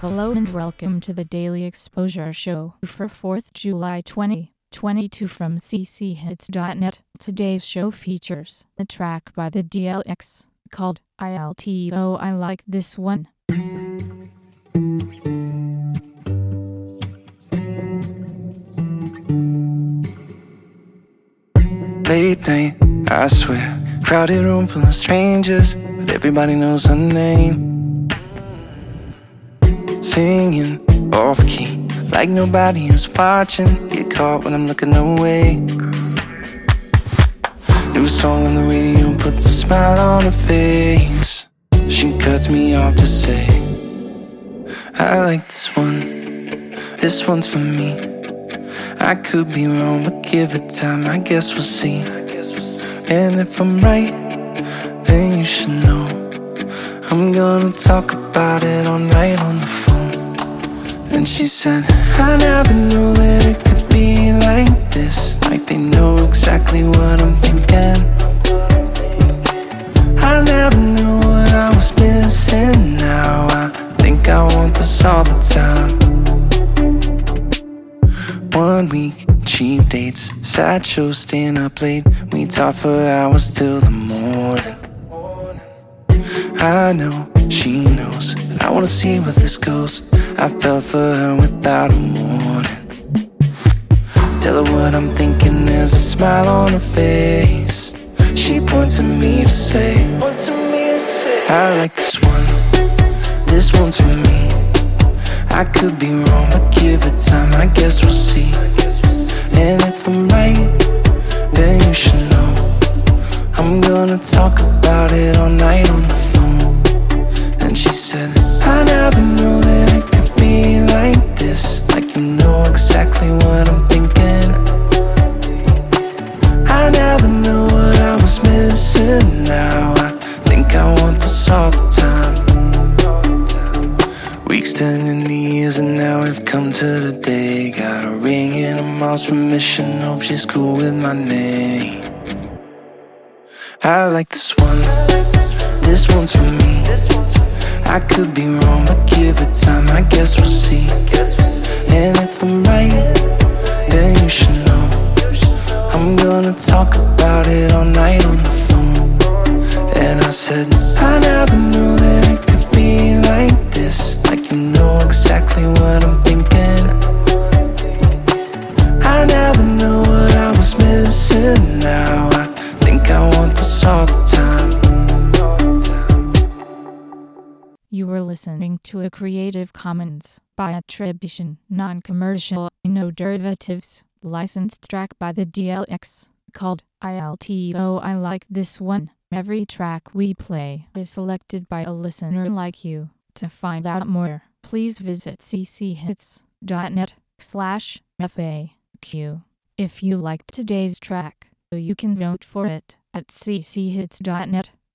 Hello and welcome to the Daily Exposure Show for 4th July 2022 from cchits.net. Today's show features a track by the DLX called ILTO I Like This One. Late night, I swear Crowded room full of strangers But everybody knows her name Singing off key Like nobody is watching. Get caught when I'm looking away. New song on the radio puts a smile on her face. She cuts me off to say I like this one. This one's for me. I could be wrong, but give it time I guess we'll see. And if I'm right, then you should know. I'm gonna talk about it all night on the phone And she said, I never knew that it could be like this Like they know exactly what I'm thinking I never knew what I was missing Now I think I want this all the time One week cheap dates, sad shows, staying up late. We talk for hours till the morning. I know she knows, and I wanna see where this goes. I fell for her without a warning. Tell her what I'm thinking, there's a smile on her face. She points at me to say, Points at me to say, I like this one, this one's for me. I could be wrong, but give it time, I guess we'll see. And if I'm right, then you should know I'm gonna talk about it all night come day Got a ring and a mom's permission. Hope she's cool with my name. I like this one. This one's for me. I could be wrong but give it time. I guess we'll see. And if I'm right Then you should know. I'm gonna talk about it all night on the phone. And I said I never knew listening to a Creative Commons by attribution, non-commercial, no derivatives, licensed track by the DLX, called ILTO I Like This One. Every track we play is selected by a listener like you. To find out more, please visit cchits.net slash FAQ. If you liked today's track, you can vote for it at cchits.net